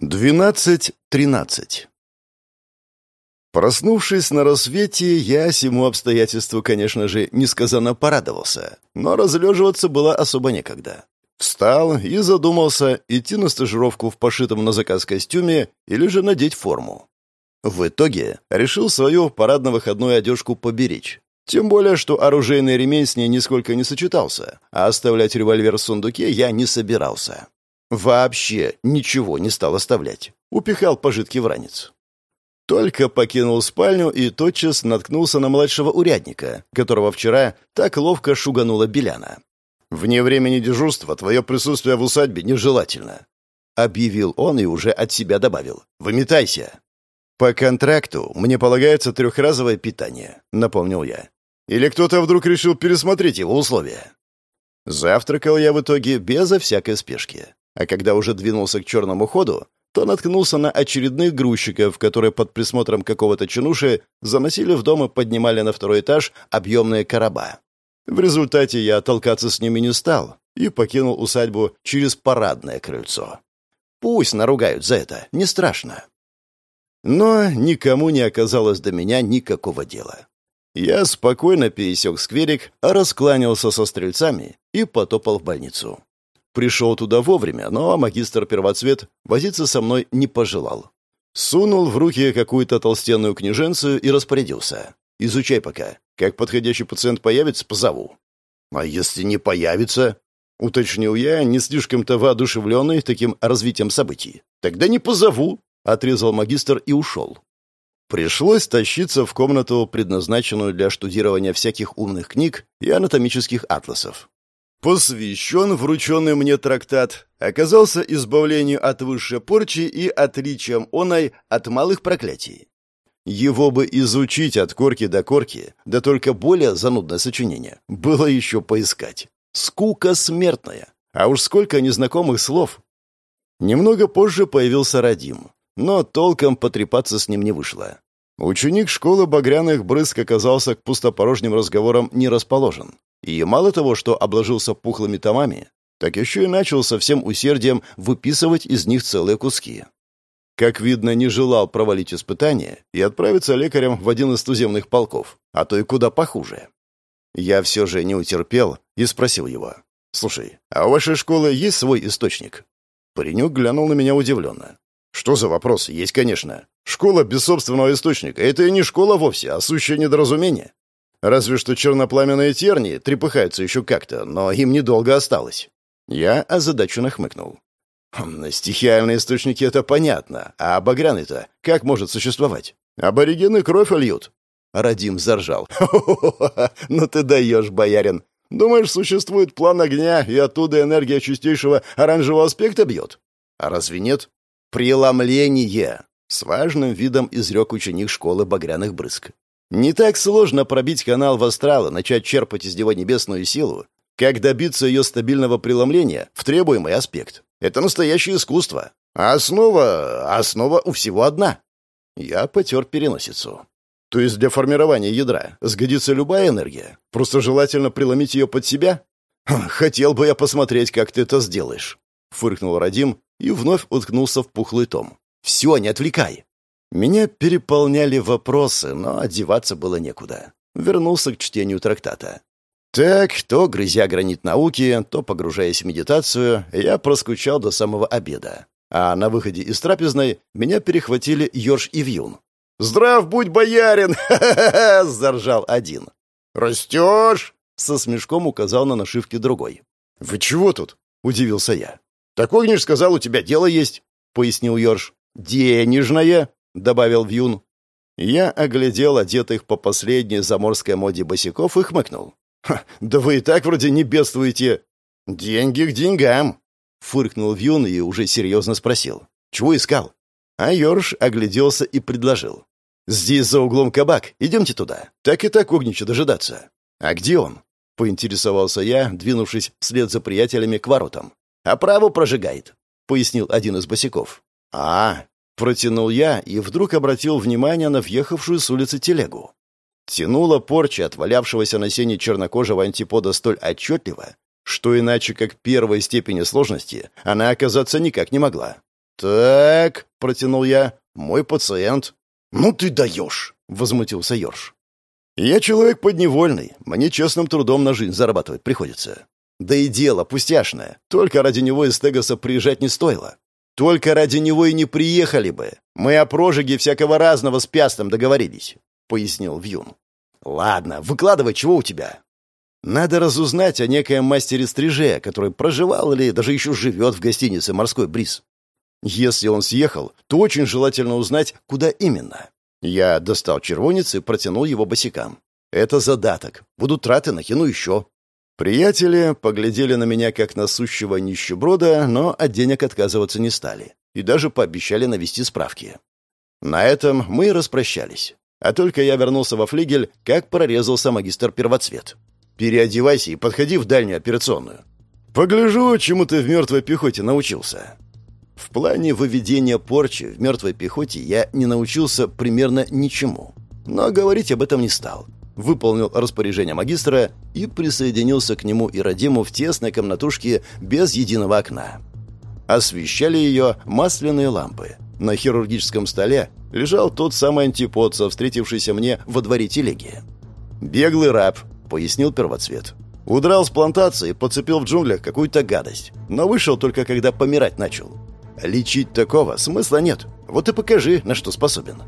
12.13 Проснувшись на рассвете, я всему обстоятельству, конечно же, несказанно порадовался, но разлеживаться было особо некогда. Встал и задумался, идти на стажировку в пошитом на заказ костюме или же надеть форму. В итоге решил свою парадно-выходную одежку поберечь. Тем более, что оружейный ремень с ней нисколько не сочетался, а оставлять револьвер в сундуке я не собирался. Вообще ничего не стал оставлять. Упихал пожитки в ранец. Только покинул спальню и тотчас наткнулся на младшего урядника, которого вчера так ловко шуганула Беляна. «Вне времени дежурства твое присутствие в усадьбе нежелательно», — объявил он и уже от себя добавил. «Выметайся». «По контракту мне полагается трехразовое питание», — напомнил я. «Или кто-то вдруг решил пересмотреть его условия?» Завтракал я в итоге безо всякой спешки а когда уже двинулся к черному ходу, то наткнулся на очередных грузчиков, которые под присмотром какого-то чинуши заносили в дом и поднимали на второй этаж объемные короба. В результате я толкаться с ними не стал и покинул усадьбу через парадное крыльцо. Пусть наругают за это, не страшно. Но никому не оказалось до меня никакого дела. Я спокойно пересек скверик, раскланялся со стрельцами и потопал в больницу. Пришел туда вовремя, но магистр первоцвет возиться со мной не пожелал. Сунул в руки какую-то толстенную книженцию и распорядился. «Изучай пока. Как подходящий пациент появится, позову». «А если не появится?» — уточнил я, не слишком-то воодушевленный таким развитием событий. «Тогда не позову», — отрезал магистр и ушел. Пришлось тащиться в комнату, предназначенную для штудирования всяких умных книг и анатомических атласов. Посвящен врученный мне трактат оказался избавлению от высшей порчи и отличием оной от малых проклятий. Его бы изучить от корки до корки, да только более занудное сочинение, было еще поискать. Скука смертная, а уж сколько незнакомых слов. Немного позже появился Радим, но толком потрепаться с ним не вышло. Ученик школы багряных брызг оказался к пустопорожним разговорам не расположен. И мало того, что обложился пухлыми томами, так еще и начал со всем усердием выписывать из них целые куски. Как видно, не желал провалить испытание и отправиться лекарем в один из туземных полков, а то и куда похуже. Я все же не утерпел и спросил его. «Слушай, а у вашей школы есть свой источник?» Паренек глянул на меня удивленно. «Что за вопрос? Есть, конечно. Школа без собственного источника — это и не школа вовсе, а сущее недоразумение. Разве что чернопламенные тернии трепыхаются еще как-то, но им недолго осталось. Я озадаченно хмыкнул. Хм, стихиальные источники — это понятно, а багряный-то как может существовать? Аборигены кровь льют. Радим заржал. ну ты даешь, боярин. Думаешь, существует план огня, и оттуда энергия чистейшего оранжевого аспекта бьет? А разве нет? Преломление. С важным видом изрек ученик школы багряных брызг. Не так сложно пробить канал в астрал и начать черпать из него небесную силу, как добиться ее стабильного преломления в требуемый аспект. Это настоящее искусство. А основа... основа у всего одна. Я потер переносицу. То есть для формирования ядра сгодится любая энергия? Просто желательно преломить ее под себя? Хм, хотел бы я посмотреть, как ты это сделаешь. Фыркнул Радим и вновь уткнулся в пухлый том. Все, не отвлекай. Меня переполняли вопросы, но одеваться было некуда. Вернулся к чтению трактата. Так, то грызя гранит науки, то погружаясь в медитацию, я проскучал до самого обеда. А на выходе из трапезной меня перехватили Ёрш и Вьюн. «Здрав будь, боярин!» — заржал один. «Растешь!» — со смешком указал на нашивки другой. «Вы чего тут?» — удивился я. «Так Огниш сказал, у тебя дело есть», — пояснил Ёрш. «Денежное!» — добавил Вьюн. Я оглядел одетых по последней заморской моде босиков и хмыкнул. «Да вы и так вроде не бедствуете!» «Деньги к деньгам!» — фыркнул Вьюн и уже серьезно спросил. «Чего искал?» А Йорш огляделся и предложил. «Здесь за углом кабак. Идемте туда. Так и так огнича дожидаться». «А где он?» — поинтересовался я, двинувшись вслед за приятелями к воротам. «А право прожигает», — пояснил один из босиков. «А, Протянул я и вдруг обратил внимание на въехавшую с улицы телегу. Тянула порча от валявшегося на сене чернокожего антипода столь отчетливо, что иначе как первой степени сложности она оказаться никак не могла. «Так», — протянул я, — «мой пациент». «Ну ты даешь», — возмутился Йорш. «Я человек подневольный, мне честным трудом на жизнь зарабатывать приходится. Да и дело пустяшное, только ради него из Тегаса приезжать не стоило. Только ради него и не приехали бы. Мы о прожиге всякого разного с Пястом договорились», — пояснил Вьюн. «Ладно, выкладывай, чего у тебя?» Надо разузнать о некоем мастере стриже, который проживал или даже еще живет в гостинице «Морской бриз». Если он съехал, то очень желательно узнать, куда именно. Я достал червонец и протянул его босикам. Это задаток. Будут траты, накину еще. Приятели поглядели на меня как на сущего нищеброда, но от денег отказываться не стали. И даже пообещали навести справки. На этом мы распрощались. А только я вернулся во флигель, как прорезался магистр первоцвет. Переодевайся и подходи в дальнюю операционную. Погляжу, чему ты в мертвой пехоте научился. В плане выведения порчи в мертвой пехоте я не научился примерно ничему. Но говорить об этом не стал. Выполнил распоряжение магистра и присоединился к нему и Радиму в тесной комнатушке без единого окна. Освещали ее масляные лампы. На хирургическом столе лежал тот самый антипод, встретившийся мне во дворе телеги. Беглый раб, — пояснил первоцвет. «Удрал с плантации, подцепил в джунглях какую-то гадость. Но вышел только когда помирать начал. Лечить такого смысла нет. Вот и покажи, на что способен».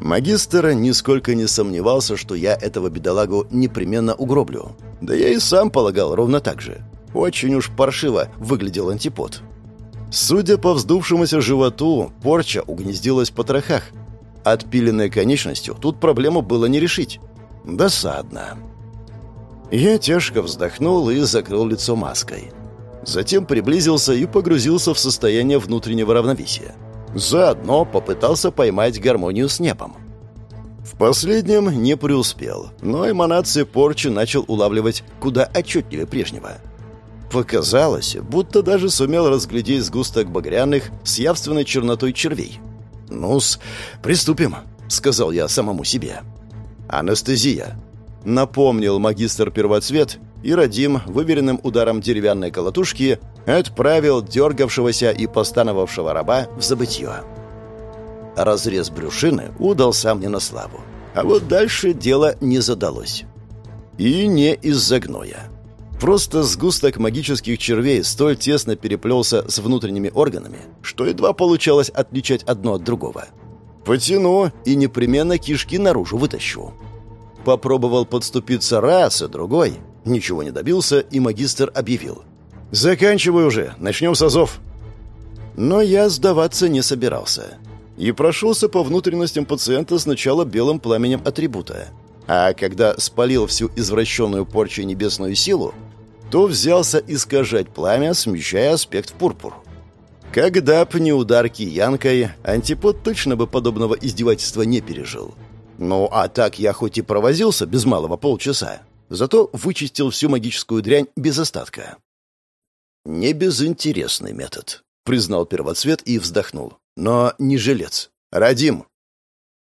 Магистр нисколько не сомневался, что я этого бедолагу непременно угроблю. Да я и сам полагал ровно так же. Очень уж паршиво выглядел антипод. Судя по вздувшемуся животу, порча угнездилась в потрохах. Отпиленной конечностью тут проблему было не решить. Досадно. Я тяжко вздохнул и закрыл лицо маской. Затем приблизился и погрузился в состояние внутреннего равновесия. Заодно попытался поймать гармонию с небом. В последнем не преуспел, но эманации порчи начал улавливать куда отчетливее прежнего. Показалось, будто даже сумел разглядеть сгусток багряных с явственной чернотой червей. «Ну-с, приступим», — сказал я самому себе. «Анестезия», напомнил магистр первоцвет, и Радим, выверенным ударом деревянной колотушки, отправил дергавшегося и постановавшего раба в забытье. Разрез брюшины удался мне на славу. А вот дальше дело не задалось. И не из-за гноя. Просто сгусток магических червей столь тесно переплелся с внутренними органами, что едва получалось отличать одно от другого. Потяну и непременно кишки наружу вытащу. Попробовал подступиться раз, и другой. Ничего не добился, и магистр объявил. «Заканчивай уже, начнем с азов». Но я сдаваться не собирался. И прошелся по внутренностям пациента сначала белым пламенем атрибута. А когда спалил всю извращенную порчу небесную силу, то взялся искажать пламя, смещая аспект в пурпур. Когда б не удар киянкой, антипод точно бы подобного издевательства не пережил. Ну, а так я хоть и провозился без малого полчаса, зато вычистил всю магическую дрянь без остатка. «Не безинтересный метод», — признал первоцвет и вздохнул. «Но не жилец. Радим».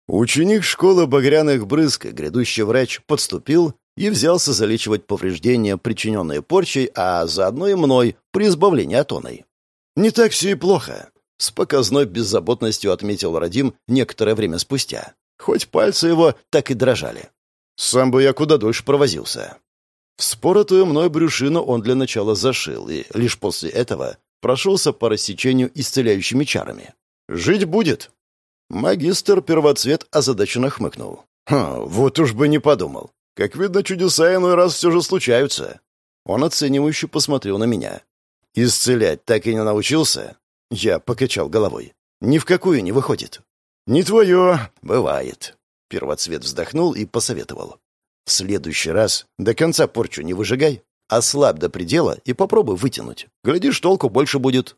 Ученик школы багряных брызг, грядущий врач, подступил и взялся залечивать повреждения, причиненные порчей, а заодно и мной при избавлении от оной. «Не так все и плохо», — с показной беззаботностью отметил Радим некоторое время спустя хоть пальцы его так и дрожали. Сам бы я куда дольше провозился. Вспоротую мной брюшину он для начала зашил, и лишь после этого прошелся по рассечению исцеляющими чарами. «Жить будет!» Магистр первоцвет озадаченно хмыкнул. «Ха, вот уж бы не подумал. Как видно, чудеса иной раз все же случаются». Он оценивающе посмотрел на меня. «Исцелять так и не научился?» Я покачал головой. «Ни в какую не выходит». «Не твое. Бывает». Первоцвет вздохнул и посоветовал. «В следующий раз до конца порчу не выжигай, ослабь до предела и попробуй вытянуть. Глядишь, толку больше будет».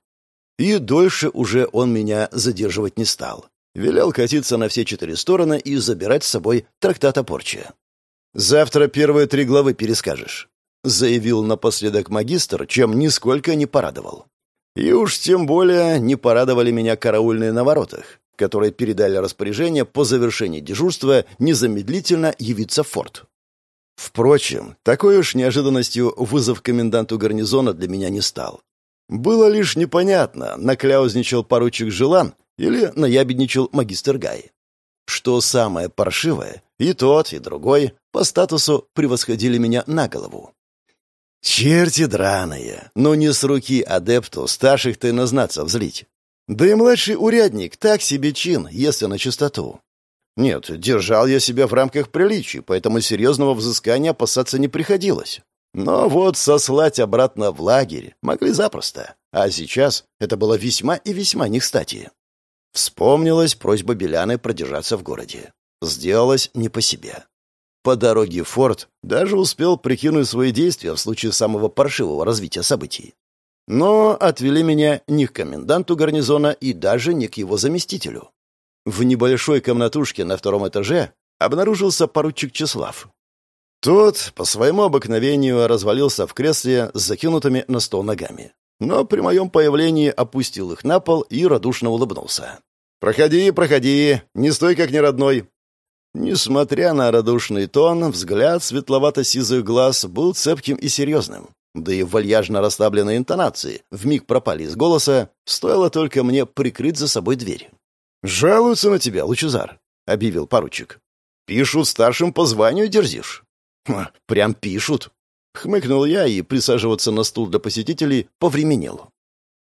И дольше уже он меня задерживать не стал. Велел катиться на все четыре стороны и забирать с собой трактат о порче. «Завтра первые три главы перескажешь», — заявил напоследок магистр, чем нисколько не порадовал. И уж тем более не порадовали меня караульные на воротах которые передали распоряжение по завершении дежурства незамедлительно явиться в форт. Впрочем, такой уж неожиданностью вызов коменданту гарнизона для меня не стал. Было лишь непонятно, накляузничал поручик Желан или наябедничал магистр Гай. Что самое паршивое, и тот, и другой по статусу превосходили меня на голову. Черти драные, но не с руки адепту старших-то назнаться взлить. Да и младший урядник так себе чин, если на чистоту. Нет, держал я себя в рамках приличий, поэтому серьезного взыскания опасаться не приходилось. Но вот сослать обратно в лагерь могли запросто. А сейчас это было весьма и весьма не кстати. Вспомнилась просьба Беляны продержаться в городе. Сделалось не по себе. По дороге в форт даже успел прикинуть свои действия в случае самого паршивого развития событий. Но отвели меня не к коменданту гарнизона и даже не к его заместителю. В небольшой комнатушке на втором этаже обнаружился поручик Числав. Тот, по своему обыкновению, развалился в кресле с закинутыми на стол ногами. Но при моем появлении опустил их на пол и радушно улыбнулся. «Проходи, проходи, не стой как неродной». Несмотря на радушный тон, взгляд светловато-сизых глаз был цепким и серьезным. Да и вальяжно расслабленные интонации вмиг пропали из голоса, стоило только мне прикрыть за собой дверь. «Жалуются на тебя, Лучезар», — объявил поручик. «Пишут старшим по званию дерзишь». «Прям пишут». Хмыкнул я и присаживаться на стул для посетителей повременил.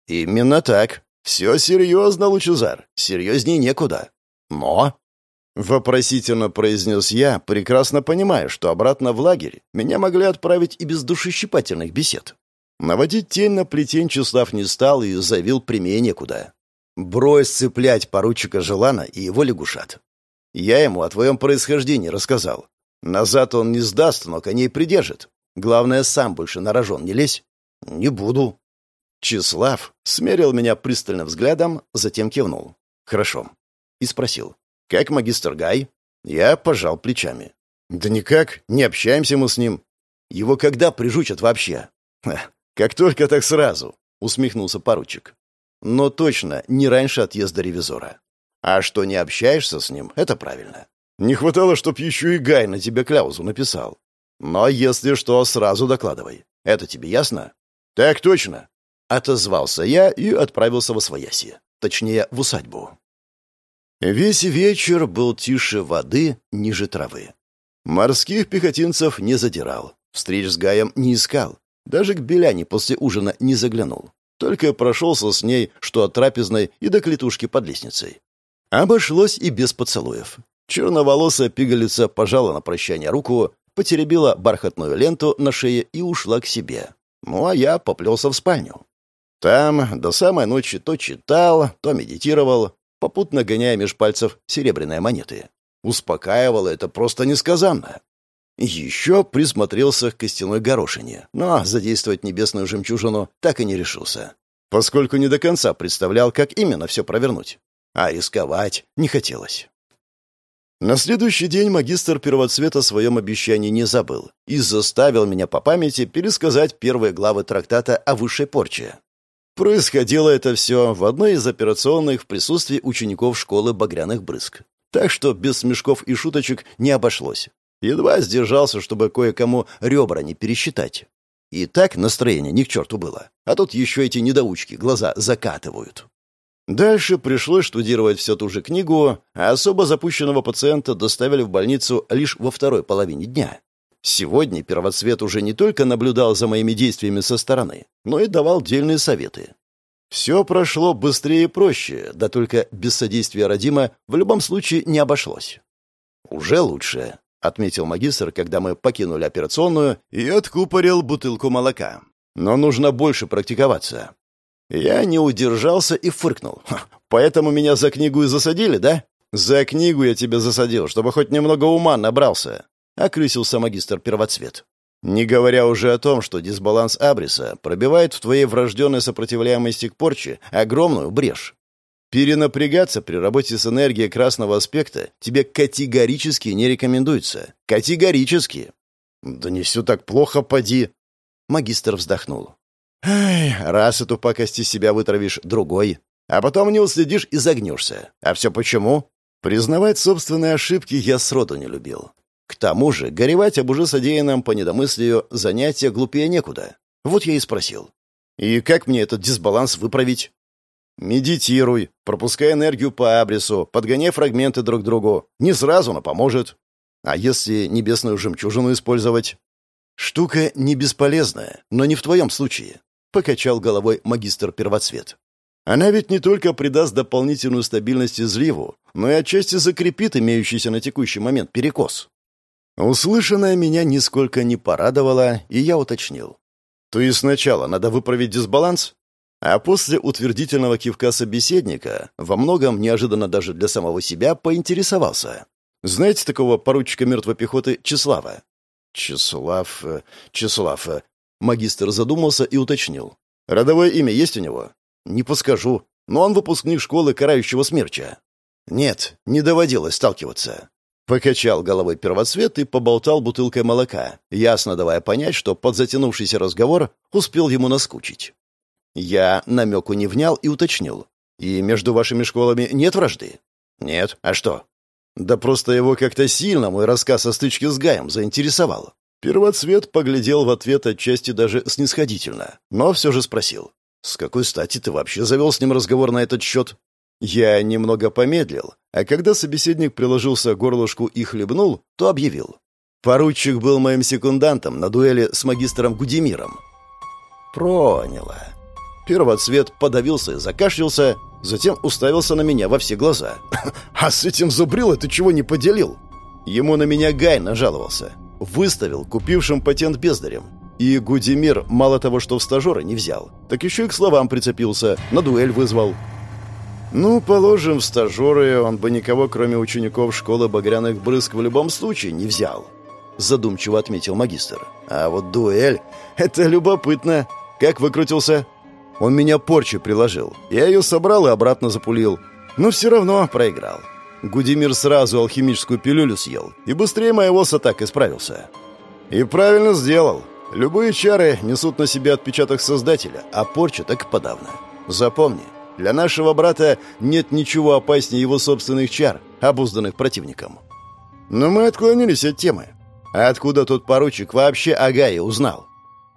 «Именно так. Все серьезно, Лучезар. Серьезней некуда. Но...» Вопросительно произнес я, прекрасно понимая, что обратно в лагерь меня могли отправить и без душещипательных бесед. Наводить тень на плетень Числав не стал и завил прямее некуда. «Брось цеплять поручика Желана и его лягушат. Я ему о твоем происхождении рассказал. Назад он не сдаст, но коней придержит. Главное, сам больше на рожон не лезь. Не буду. Числав смерил меня пристальным взглядом, затем кивнул. Хорошо. И спросил. Как магистр Гай? Я пожал плечами. Да никак, не общаемся мы с ним. Его когда прижучат вообще? Как только, так сразу, усмехнулся поручик. Но точно не раньше отъезда ревизора. А что не общаешься с ним, это правильно. Не хватало, чтоб еще и Гай на тебе кляузу написал. Но если что, сразу докладывай. Это тебе ясно? Так точно. Отозвался я и отправился в Освояси. Точнее, в усадьбу. Весь вечер был тише воды, ниже травы. Морских пехотинцев не задирал. Встреч с Гаем не искал. Даже к Беляне после ужина не заглянул. Только прошелся с ней, что от трапезной и до клетушки под лестницей. Обошлось и без поцелуев. Черноволосая пигалица пожала на прощание руку, потеребила бархатную ленту на шее и ушла к себе. Ну, а я поплелся в спальню. Там до самой ночи то читал, то медитировал, попутно гоняя меж пальцев серебряные монеты. Успокаивало это просто несказанно. Еще присмотрелся к костяной горошине, но задействовать небесную жемчужину так и не решился, поскольку не до конца представлял, как именно все провернуть. А рисковать не хотелось. На следующий день магистр первоцвета о своем обещании не забыл и заставил меня по памяти пересказать первые главы трактата о высшей порче. Происходило это все в одной из операционных в присутствии учеников школы багряных брызг. Так что без смешков и шуточек не обошлось. Едва сдержался, чтобы кое-кому ребра не пересчитать. И так настроение ни к черту было. А тут еще эти недоучки глаза закатывают. Дальше пришлось штудировать всю ту же книгу, а особо запущенного пациента доставили в больницу лишь во второй половине дня. Сегодня первоцвет уже не только наблюдал за моими действиями со стороны, но и давал дельные советы. Все прошло быстрее и проще, да только без содействия Родима в любом случае не обошлось. «Уже лучше», — отметил магистр, когда мы покинули операционную и откупорил бутылку молока. «Но нужно больше практиковаться. Я не удержался и фыркнул. «Поэтому меня за книгу и засадили, да?» «За книгу я тебя засадил, чтобы хоть немного ума набрался», — окрысился магистр первоцвет. «Не говоря уже о том, что дисбаланс абриса пробивает в твоей врожденной сопротивляемости к порче огромную брешь. Перенапрягаться при работе с энергией красного аспекта тебе категорически не рекомендуется. Категорически!» «Да не все так плохо, поди!» Магистр вздохнул. Эй, раз эту пакость из себя вытравишь, другой. А потом не уследишь и загнешься. А все почему? Признавать собственные ошибки я сроду не любил. К тому же, горевать об уже содеянном по недомыслию занятия глупее некуда. Вот я и спросил. И как мне этот дисбаланс выправить? Медитируй, пропускай энергию по абрису, подгоняй фрагменты друг к другу. Не сразу, но поможет. А если небесную жемчужину использовать? Штука не бесполезная, но не в твоем случае. Покачал головой магистр первоцвет. Она ведь не только придаст дополнительную стабильность изливу, но и отчасти закрепит имеющийся на текущий момент перекос. Услышанное меня нисколько не порадовало, и я уточнил. То есть сначала надо выправить дисбаланс, а после утвердительного кивка собеседника, во многом неожиданно даже для самого себя, поинтересовался. Знаете такого поручика мертвой пехоты Числава? Числав... Э, Числав... Э, магистр задумался и уточнил. Родовое имя есть у него? Не подскажу, но он выпускник школы карающего смерча. Нет, не доводилось сталкиваться. Покачал головой первоцвет и поболтал бутылкой молока, ясно давая понять, что под затянувшийся разговор успел ему наскучить. Я намеку не внял и уточнил. «И между вашими школами нет вражды?» «Нет. А что?» «Да просто его как-то сильно мой рассказ о стычке с Гаем заинтересовал». Первоцвет поглядел в ответ отчасти даже снисходительно, но все же спросил. «С какой стати ты вообще завел с ним разговор на этот счет?» Я немного помедлил, а когда собеседник приложился к горлышку и хлебнул, то объявил. Поручик был моим секундантом на дуэли с магистром Гудемиром. Проняло. Первоцвет подавился и закашлялся, затем уставился на меня во все глаза. «А с этим зубрил ты чего не поделил?» Ему на меня Гай нажаловался. Выставил купившим патент бездарем. И Гудемир мало того, что в стажера не взял, так еще и к словам прицепился, на дуэль вызвал. Ну, положим, в стажеры он бы никого, кроме учеников школы багряных брызг, в любом случае не взял. Задумчиво отметил магистр. А вот дуэль — это любопытно. Как выкрутился? Он меня порчи приложил. Я ее собрал и обратно запулил. Но все равно проиграл. Гудимир сразу алхимическую пилюлю съел и быстрее моего с атакой справился. И правильно сделал. Любые чары несут на себе отпечаток Создателя, а порча так и подавно. Запомни, для нашего брата нет ничего опаснее его собственных чар, обузданных противником. Но мы отклонились от темы. А откуда тот поручик вообще о Гае узнал?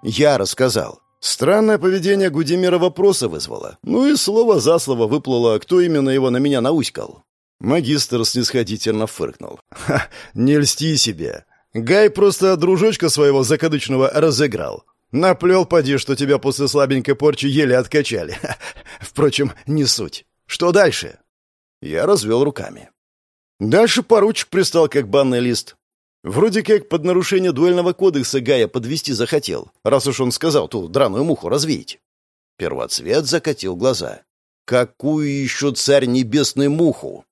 Я рассказал. Странное поведение Гудимира вопросы вызвало. Ну и слово за слово выплыло, кто именно его на меня науськал. Магистр снисходительно фыркнул. «Ха, не льсти себе. Гай просто дружочка своего закадычного разыграл. Наплел, поди, что тебя после слабенькой порчи еле откачали. Впрочем, не суть. Что дальше? Я развел руками. Дальше поручик пристал, как банный лист. Вроде как под нарушение дуэльного кодекса Гая подвести захотел, раз уж он сказал ту драную муху развеять. Первоцвет закатил глаза. Какую еще царь небесный муху?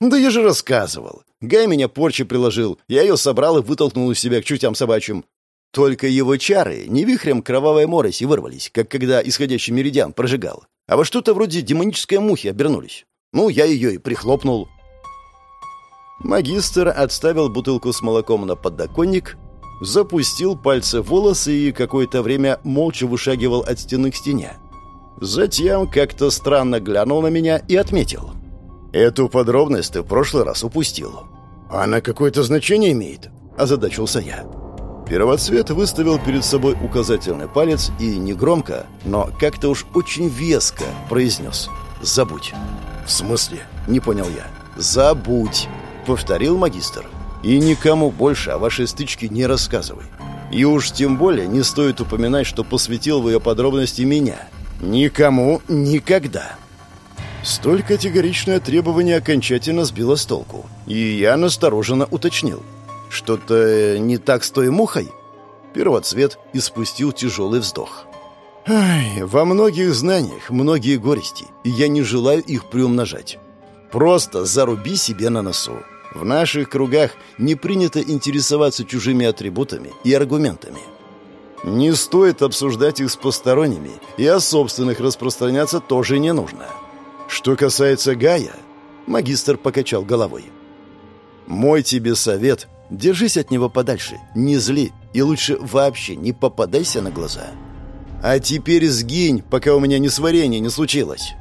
Да я же рассказывал. Гай меня порчи приложил, я ее собрал и вытолкнул из себя к чутям собачьим. Только его чары не вихрем кровавой мороси вырвались, как когда исходящий меридиан прожигал, а во что-то вроде демонической мухи обернулись. Ну, я ее и прихлопнул. Магистр отставил бутылку с молоком на подоконник, запустил пальцы в волосы и какое-то время молча вышагивал от стены к стене. Затем как-то странно глянул на меня и отметил. «Эту подробность ты в прошлый раз упустил». «Она какое-то значение имеет?» – озадачился я. Первоцвет выставил перед собой указательный палец и негромко, но как-то уж очень веско произнес «Забудь». «В смысле?» — не понял я. «Забудь», — повторил магистр. «И никому больше о вашей стычке не рассказывай. И уж тем более не стоит упоминать, что посвятил в ее подробности меня. Никому никогда». Столь категоричное требование окончательно сбило с толку, и я настороженно уточнил — что-то не так с той мухой? Первоцвет испустил тяжелый вздох. Ай, во многих знаниях многие горести, и я не желаю их приумножать. Просто заруби себе на носу. В наших кругах не принято интересоваться чужими атрибутами и аргументами. Не стоит обсуждать их с посторонними, и о собственных распространяться тоже не нужно. Что касается Гая, магистр покачал головой. Мой тебе совет Держись от него подальше, не зли и лучше вообще не попадайся на глаза. А теперь сгинь, пока у меня несварение не случилось».